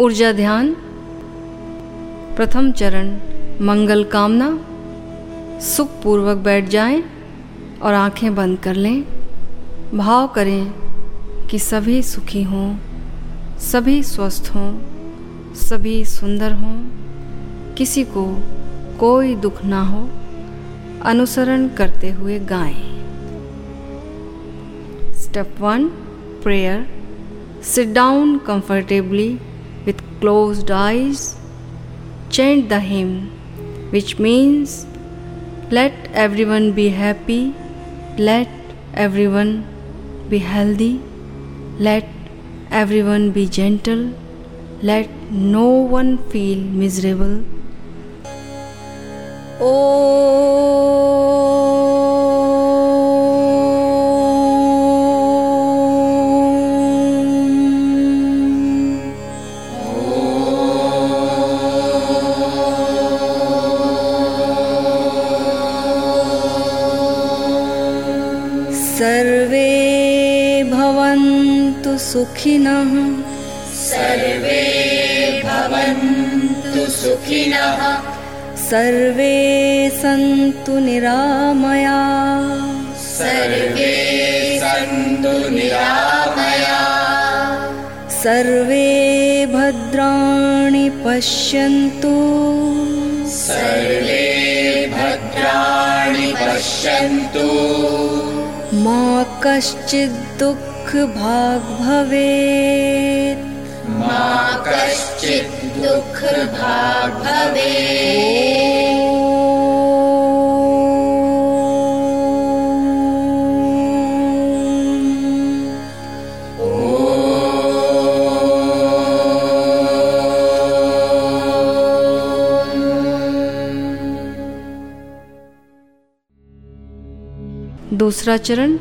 ऊर्जा ध्यान, प्रथम चरण, मंगल कामना, सुखपूर्वक बैठ जाएँ और आँखें बंद कर लें। भाव करें कि सभी सुखी हों, सभी स्वस्थ हों, सभी सुंदर हों। किसी को कोई दुख ना हो। अनुसरण करते हुए गाएँ। Step one, prayer. Sit down comfortably. closed eyes, chant the hymn, which means, Let everyone be happy, let everyone be healthy, let everyone be gentle, let no one feel miserable. Oh. भवन्तु सुखिनः। सर्वे भवन्तु सुखिनः। सर्वे सन्तु निरामया। सर्वे सन्तु निरामया। सर्वे भद्राणि पश्यन्तु। सर्वे भद्राणि पश्यन्तु मा कश्चिद्दुःखभाग् भवेत्। मा कश्चित् दुःख भाग् दूसरा चरण,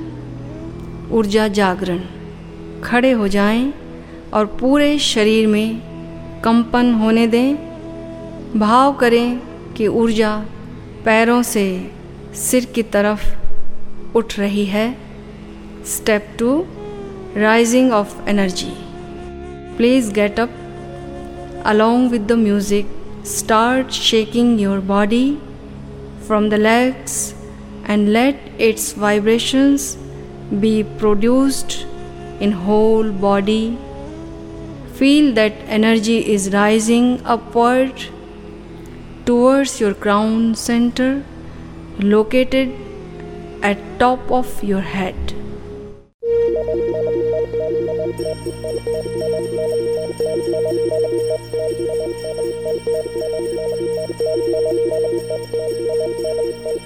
ऊर्जा जागरण। खड़े हो जाएँ और पूरे शरीर में कंपन होने दें। भाव करें कि ऊर्जा पैरों से सिर की तरफ़ उठ रही है। Step two rising of energy please get up along with the music. Start shaking your body from the legs and let its vibrations be produced in whole body. Feel that energy is rising upward towards your crown center located at top of your head.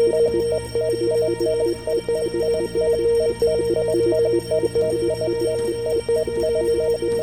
Thank you.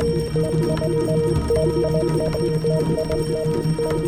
Thank you.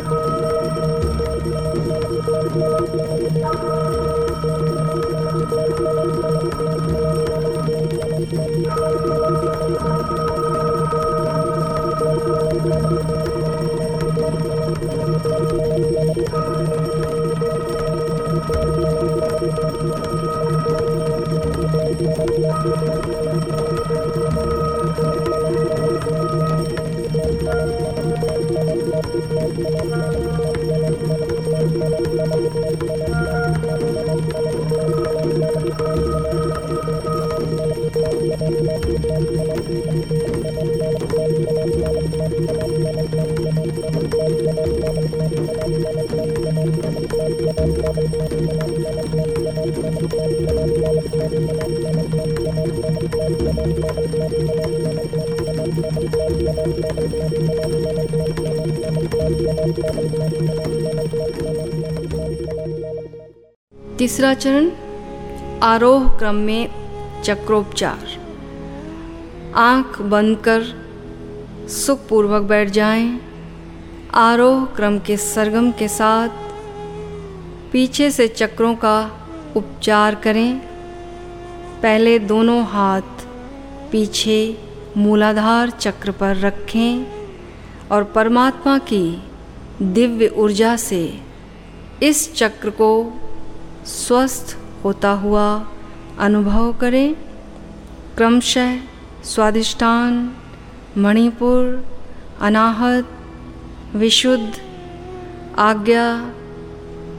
तीसरा चरण आरोह क्रम में चक्रोपचार। आँख बंद कर सुखपूर्वक बैठ जाएँ, आरोह क्रम के सरगम के साथ पीछे से चक्रों का उपचार करें। पहले दोनों हाथ पीछे मूलाधार चक्र पर रखें और परमात्मा की दिव्य ऊर्जा से इस चक्र को स्वस्थ होता हुआ अनुभव करें। क्रमशः स्वादिष्टान मणिपुर, अनाहत, विशुद्ध, आज्ञा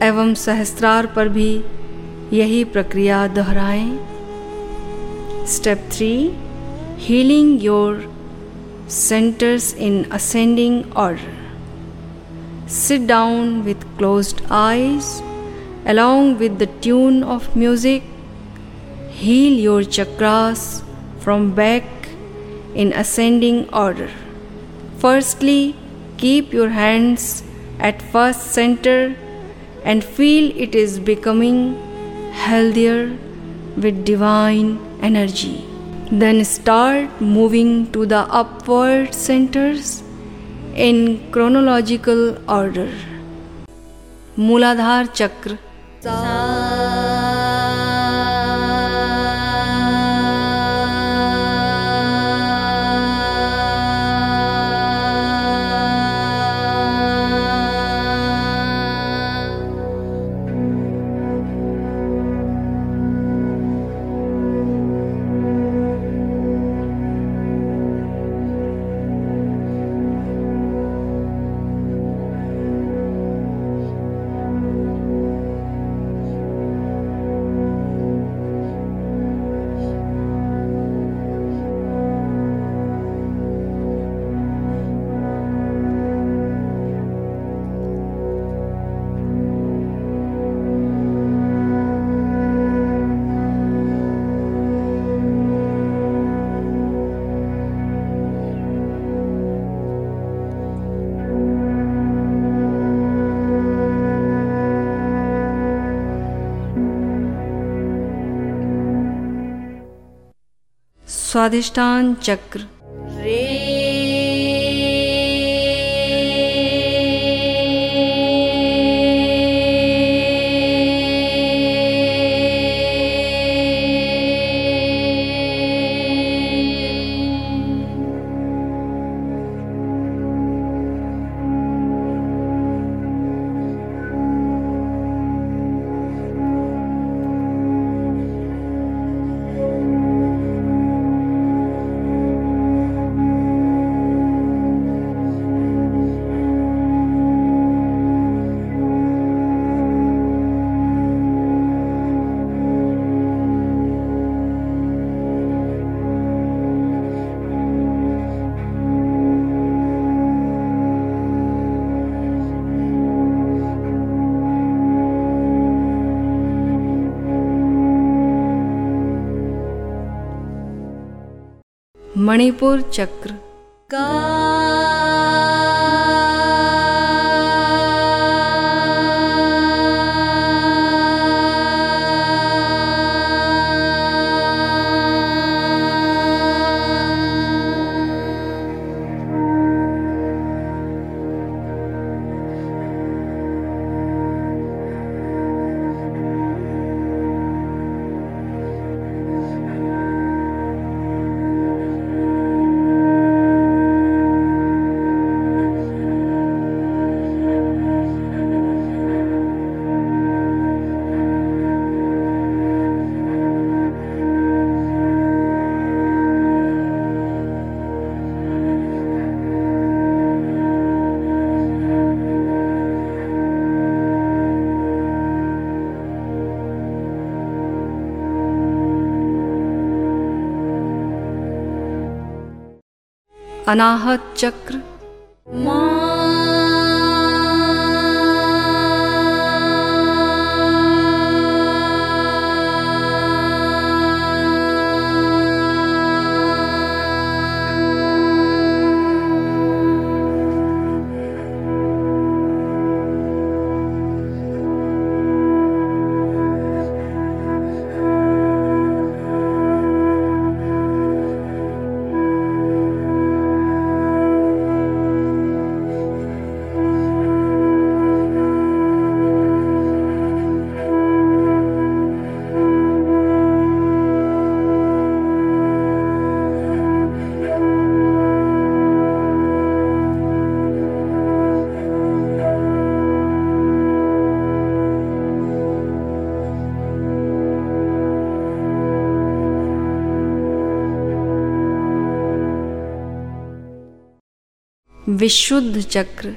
एवं सहस्त्रार पर भी यही प्रक्रिया दोहराएँ। Step three. Healing your centers in ascending order. Sit down with closed eyes along with the tune of music. Heal your chakras from back in ascending order. Firstly, keep your hands at first center and feel it is becoming healthier with divine energy. Then start moving to the upward centers in chronological order. Muladhar Chakra. Swadhisthan chakra. Manipur chakra. का अनाहत चक्र विशुद्ध चक्र।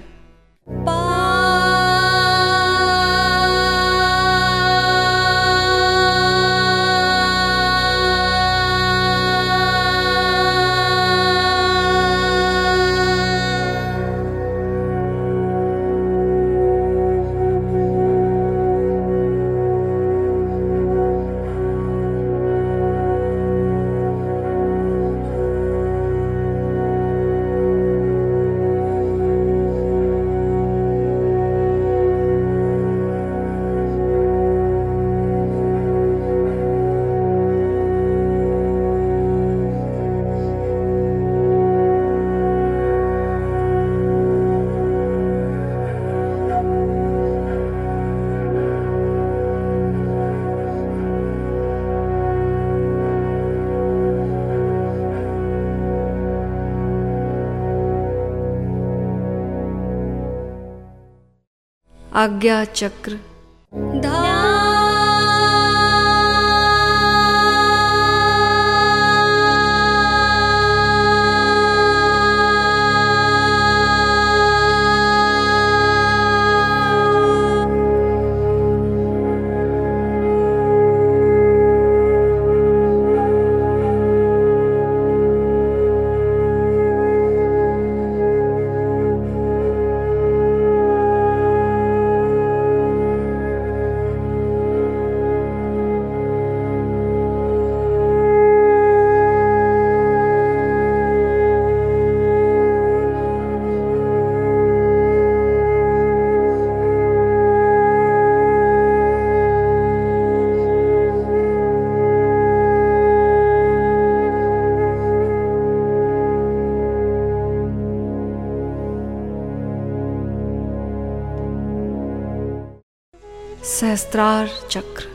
आज्ञा चक्र सहस्त्रार चक्र।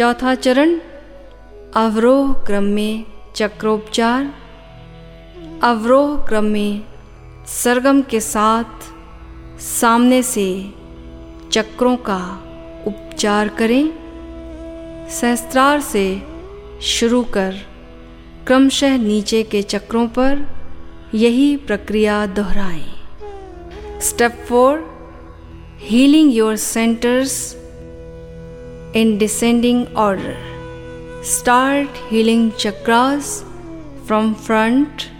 चौथा चरण, अवरोह क्रम में चक्रोपचार। अवरोह क्रम में सरगम के साथ सामने से चक्रों का उपचार करें। सहस्त्रार से शुरू कर क्रमशः नीचे के चक्रों पर यही प्रक्रिया दोहराएँ। Step four, healing your centres in descending order. Start healing chakras from front,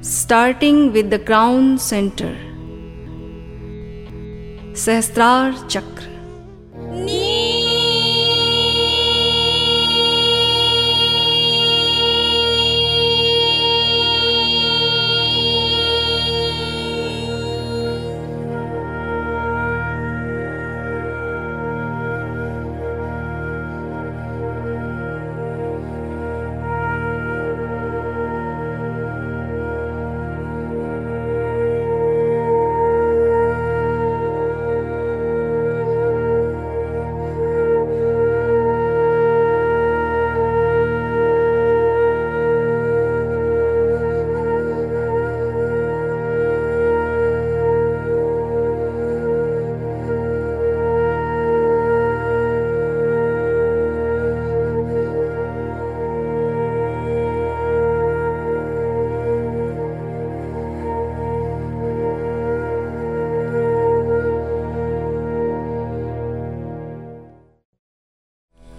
starting with the crown center. Sahasrar Chakra.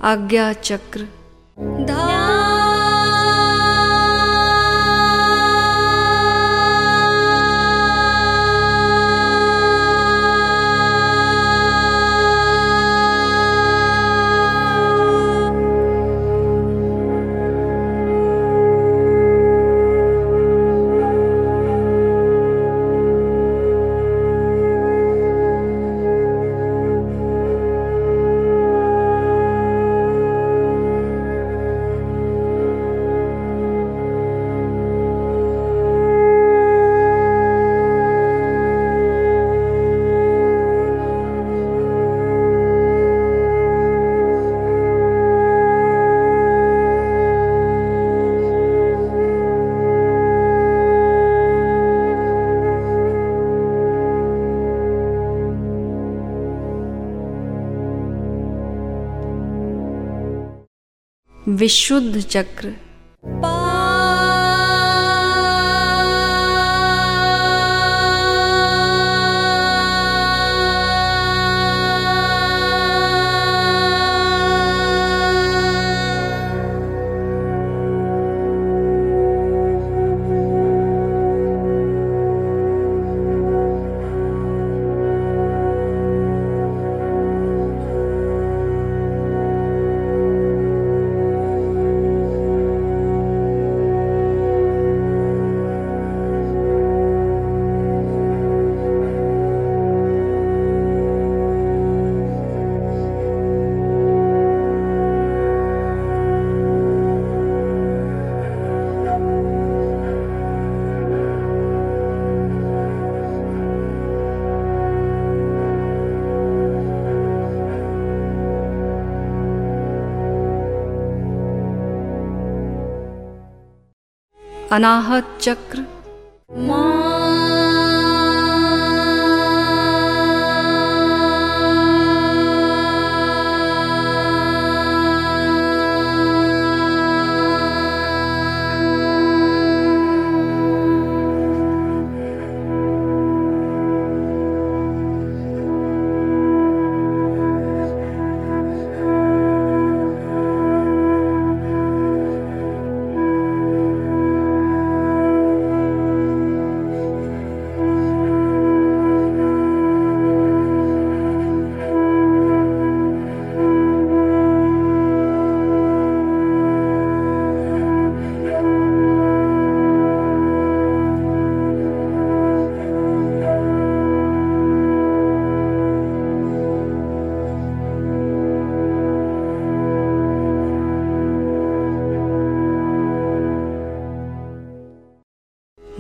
आज्ञा चक्र। विशुद्ध चक्र। अनाहत चक्र।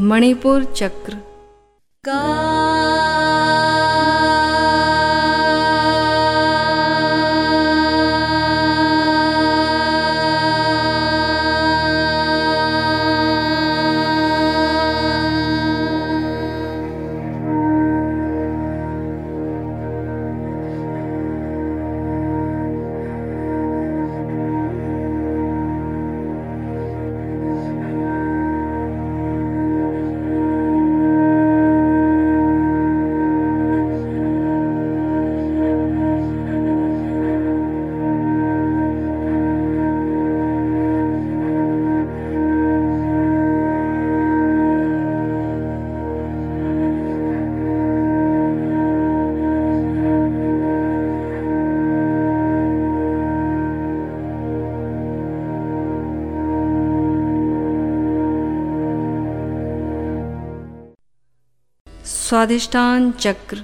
मणिपुर चक्र। का स्वादिष्टान चक्र।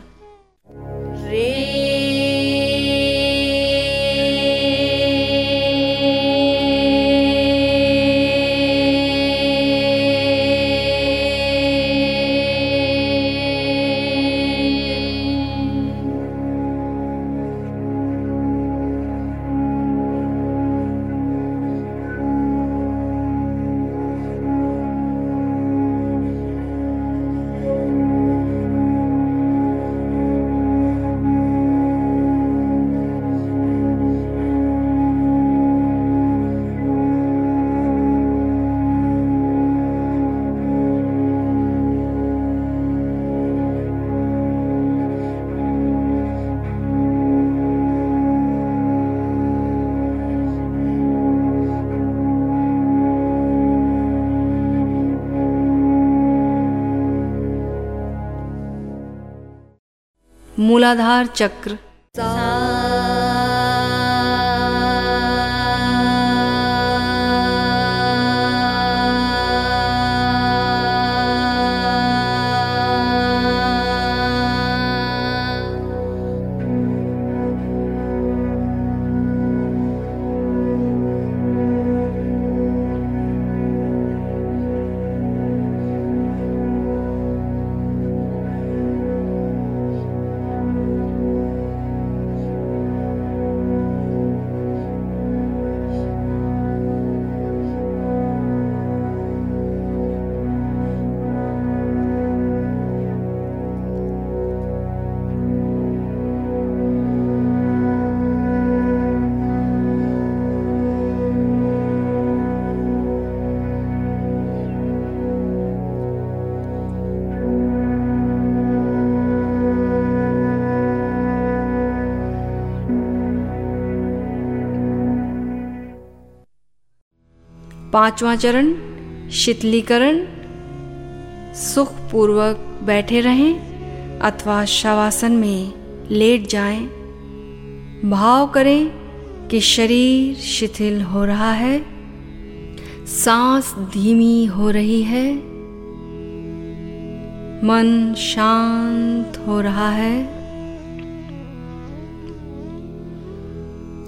मूलाधार चक्र। पांचवा चरण, शीतलीकरण, सुखपूर्वक बैठे रहें अथवा शवासन में लेट जाएँ। भाव करें कि शरीर शिथिल हो रहा है, सांस धीमी हो रही है, मन शांत हो रहा है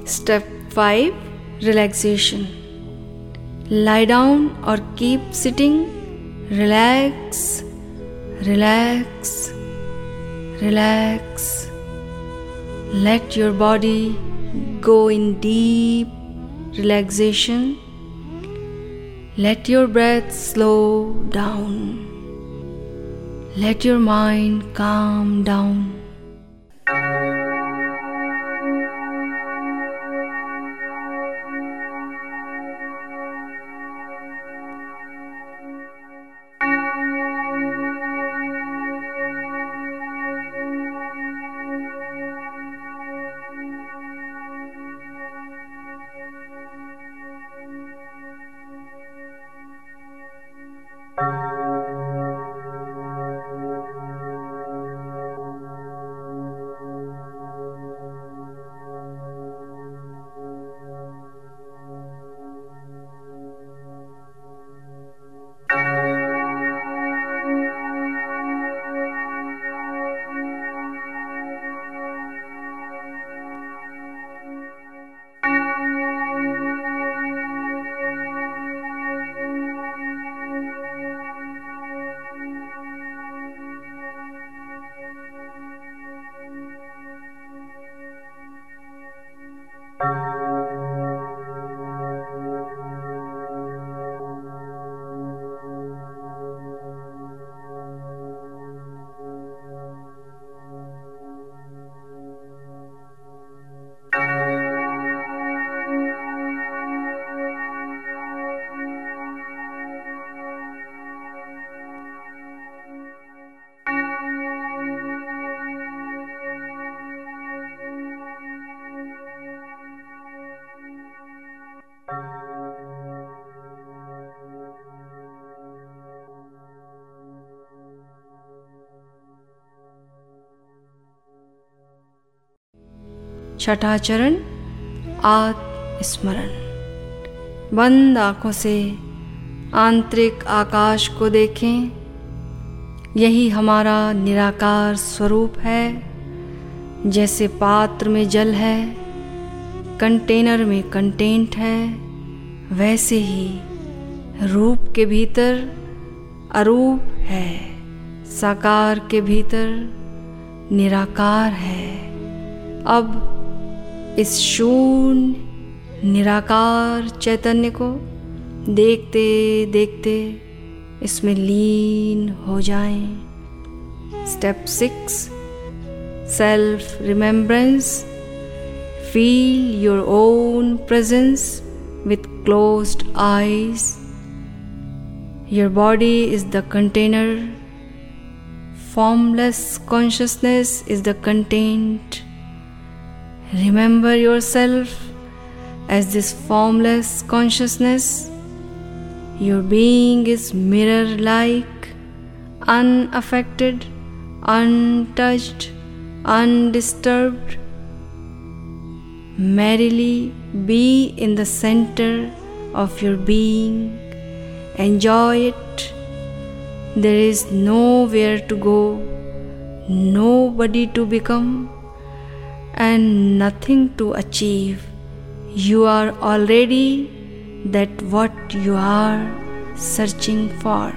step five relaxation lie down or keep sitting. Relax, relax, relax. Let your body go in deep relaxation. Let your breath slow down. Let your mind calm down. छठा चरण आत्मस्मरण। बंद आँखों से आंतरिक आकाश को देखें। यही हमारा निराकार स्वरूप है, जैसे पात्र में जल है, कंटेनर में कंटेंट है, वैसे ही रूप के भीतर अरूप है, साकार के भीतर निराकार है। अब इस शून्य, निराकार चैतन्य को देखते देखते इसमें लीन हो जाए। Step six self remembrance feel your own presence with close eyes your body is the container formless consciousness is the content Remember yourself as this formless consciousness. Your being is mirror like, unaffected, untouched, undisturbed. Merrily be in the center of your being. Enjoy it. There is nowhere to go, nobody to become and nothing to achieve. You are already that what you are searching for.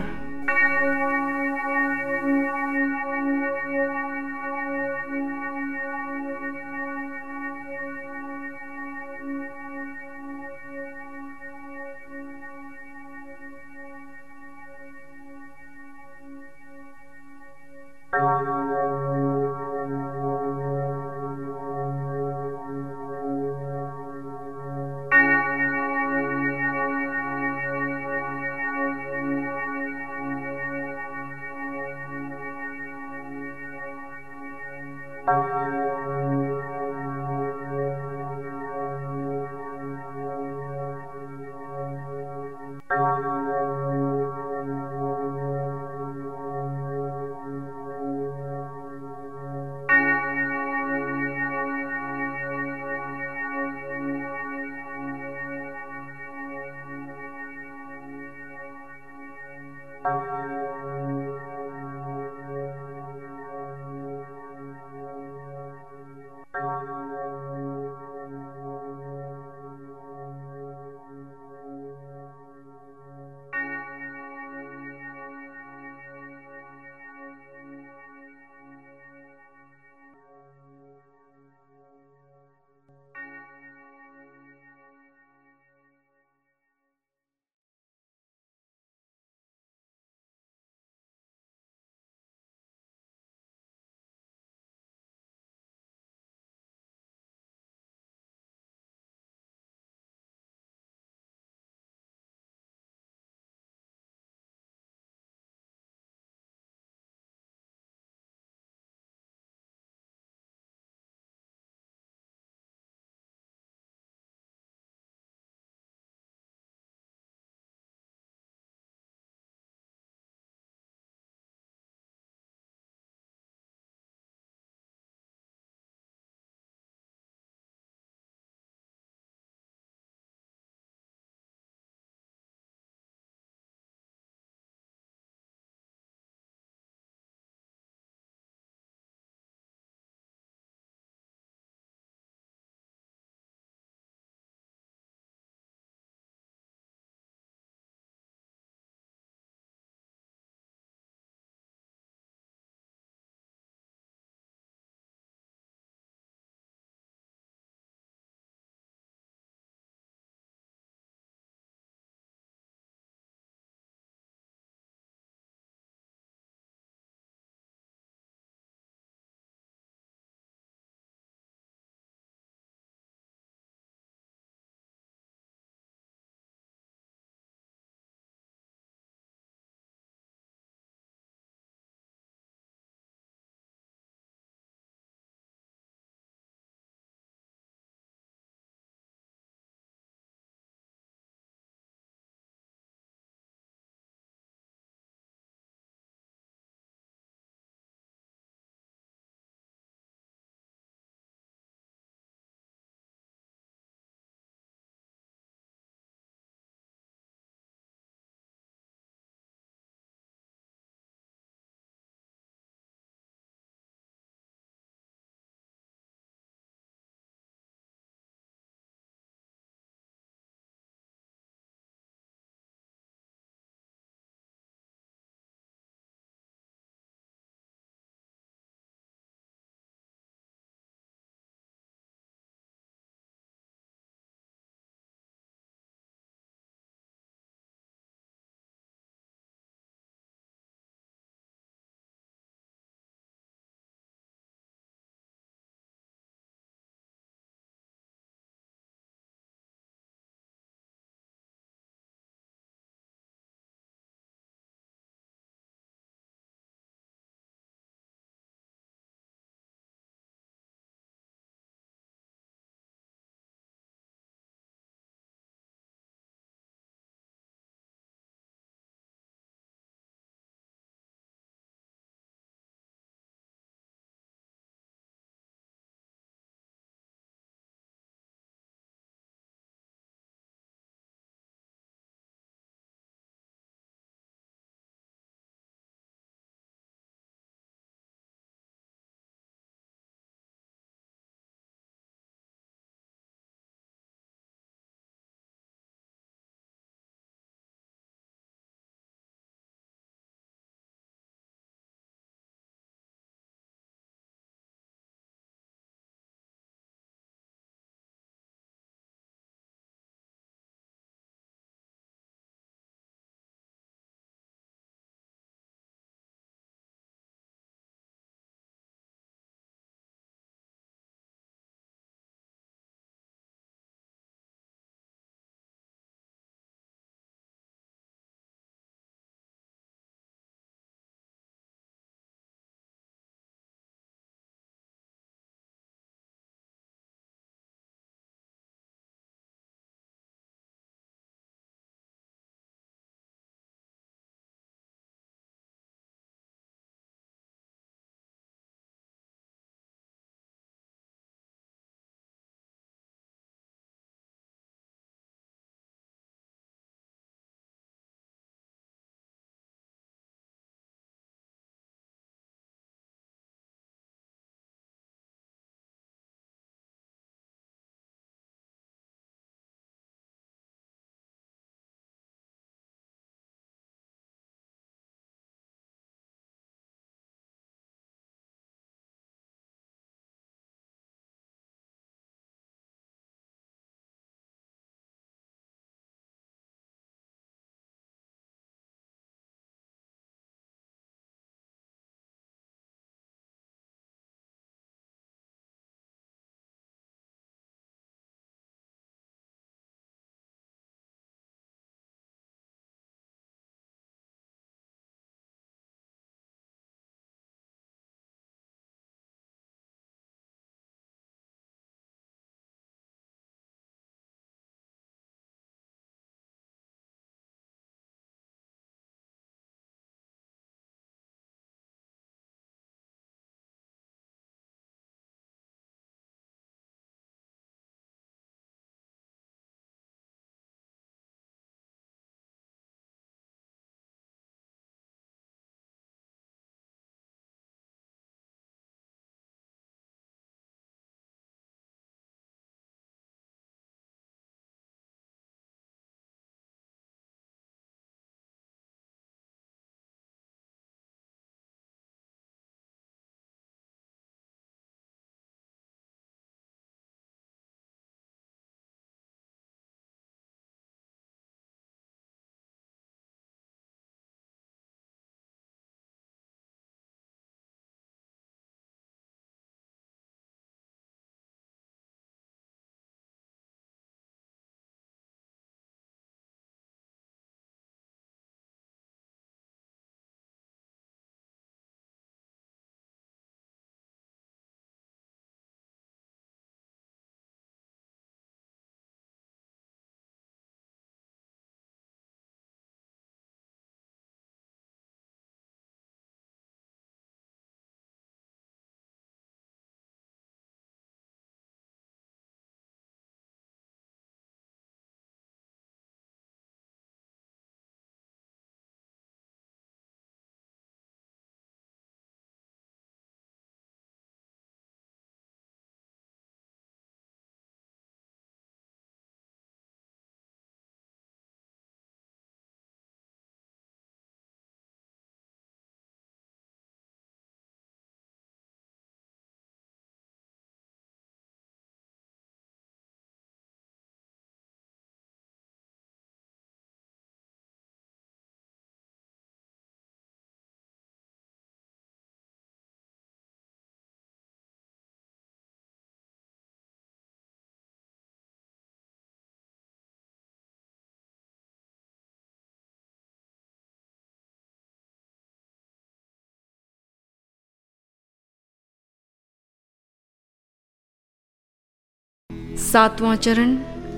सातवां चरण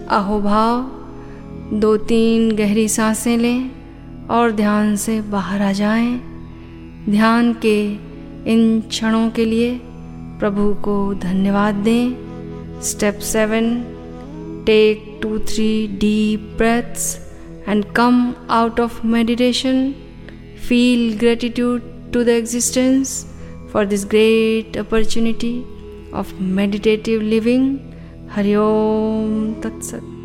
अहोभाव दो तीन गहरी साँसें लें और ध्यान से बाहर आ जाएँ। ध्यान के इन क्षणों के लिए प्रभु को धन्यवाद दें step seven take two three deep breaths and come out of meditation feel gratitude to the existence for this great opportunity of meditative living. Hari Om तत्सत